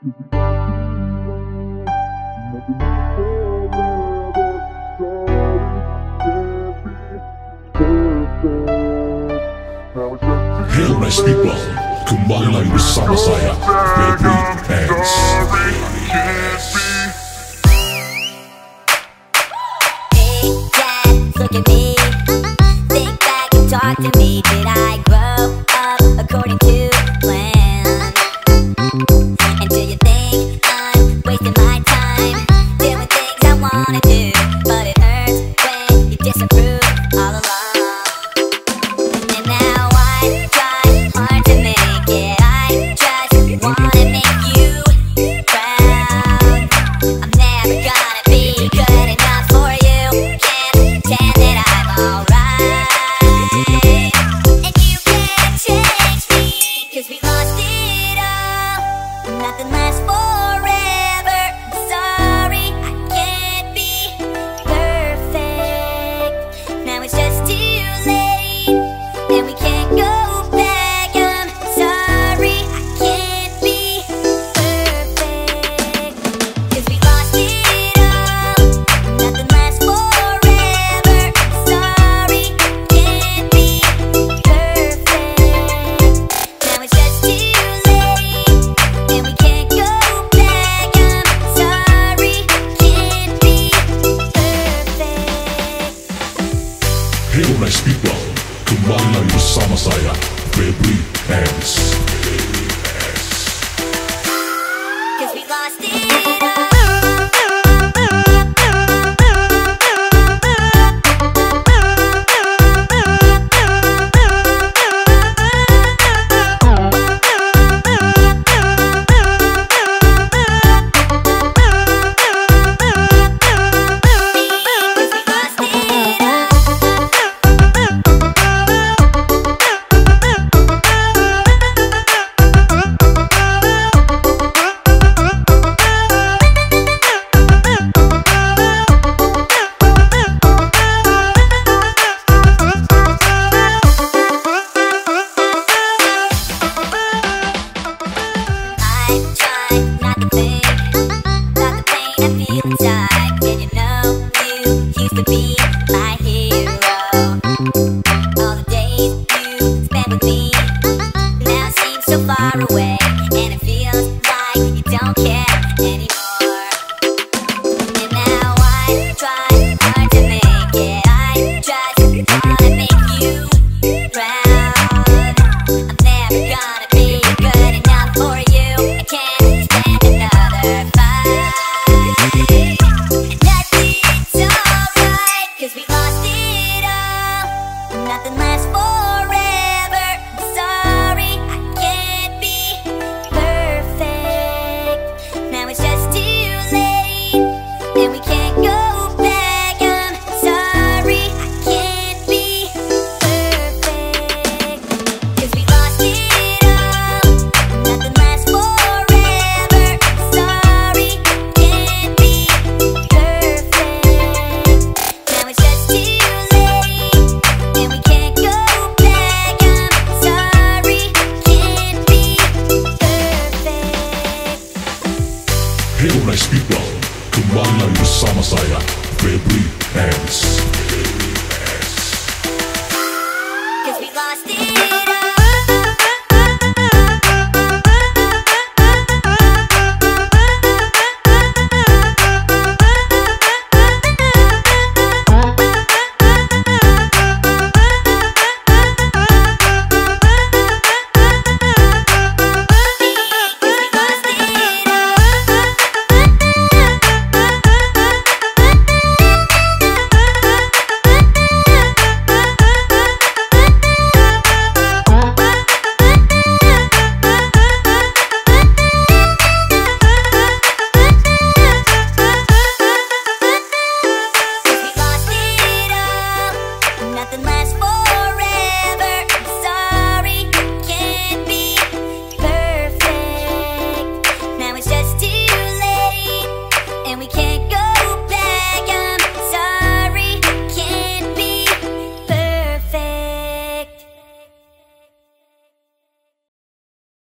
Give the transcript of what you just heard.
Hail nice people, kembali lagi bersama saya, Baby X. Look at me, think back and talk to me. Did I grow up according to? Cause we lost it. anymore. Messiah, February and